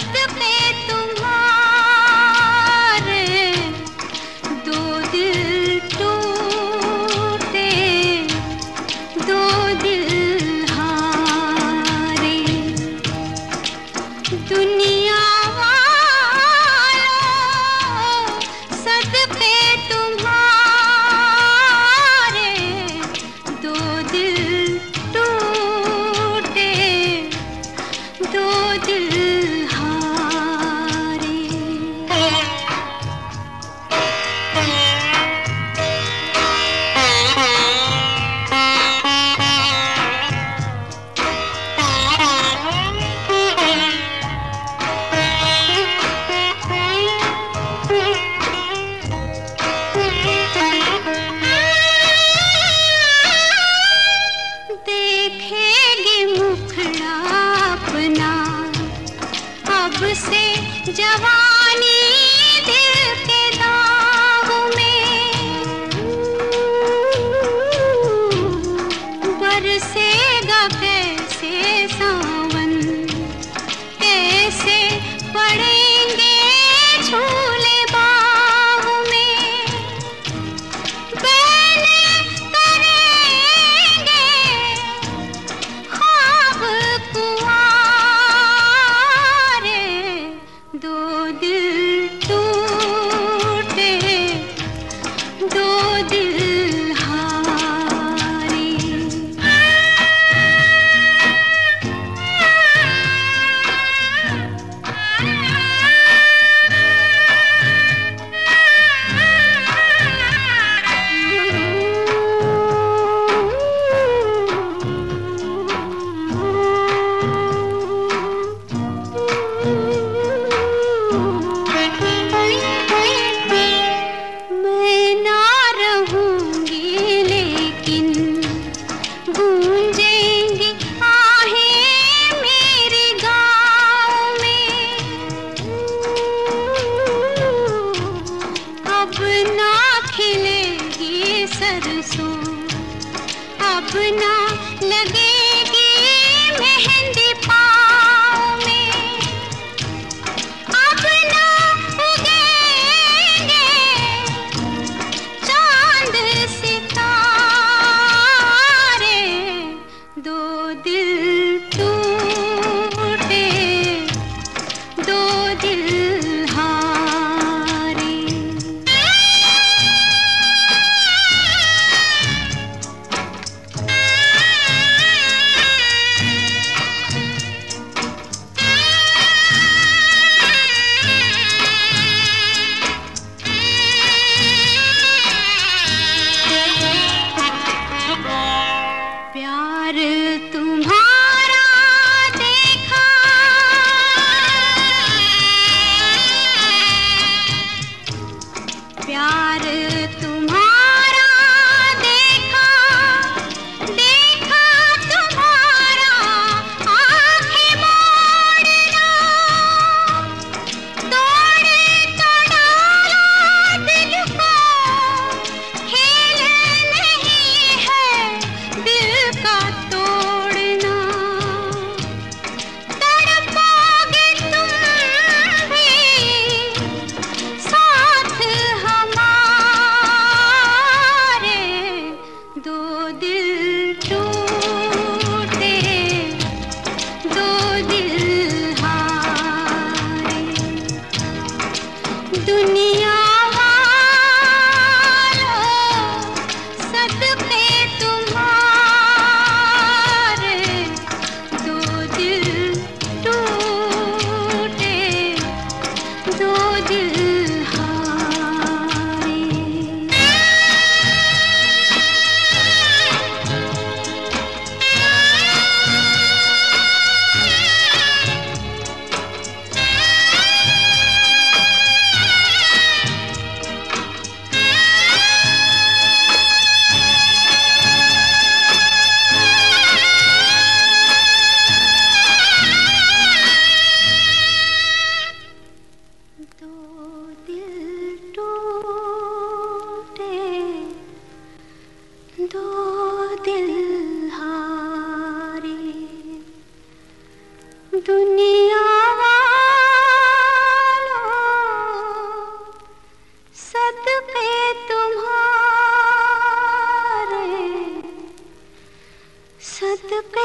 worth the. yeah दिल अपना दुनिया सत तुम्हारे सत पे